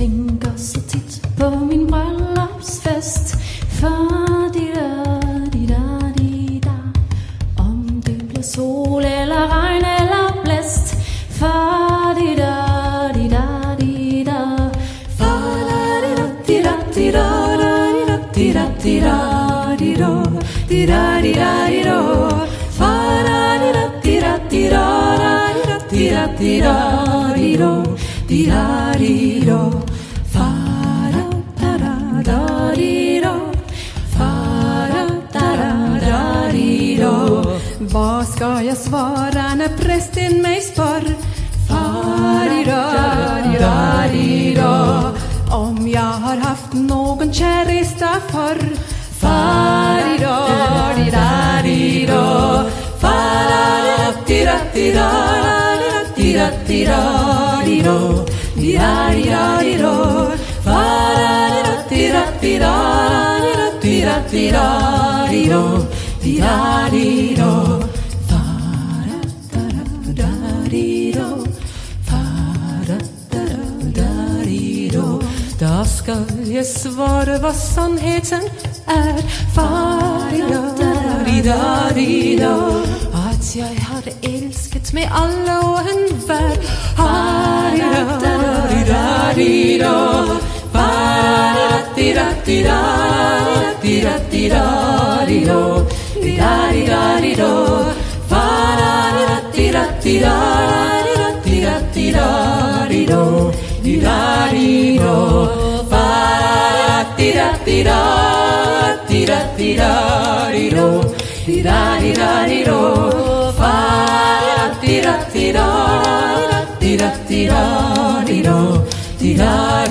tänker så titt på min bröllopsfest. Fa-di-da-di-da-di-da. Om det blir sol eller regn eller bläst. Fa-di-da-di-da-di-da. Fa-da-di-da-di-da-di-da-di-da-di-da-di-da-di-da. Fa-da-di-da-di-da-di-da-di-da-di-da-di-da-di-da di-da-di-do Fa-da-da-da-da-di-do. Fa-da-da-da-da-di-do. Vad ska jag svara när prästen mig spar? Fa-di-da-di-da-di-do Om jag har haft någon käresta förr Fa-di-da-di-da-di-do. Fa-da-da-di-da-di-da-di-da-di-da Faradidadidadidadidadidadido Didadidadido Faradidadidadidadidadido Didadido Faradadadido Faradadadido Då ska jag svara vad sannheten är Faridadidadida at jeg har elsket med alle og enhver. Tira, tira, tira, tira, tira, tira, tira, tira, tira, tira, tira, tira, tira, tira,